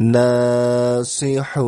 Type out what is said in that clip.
ناصح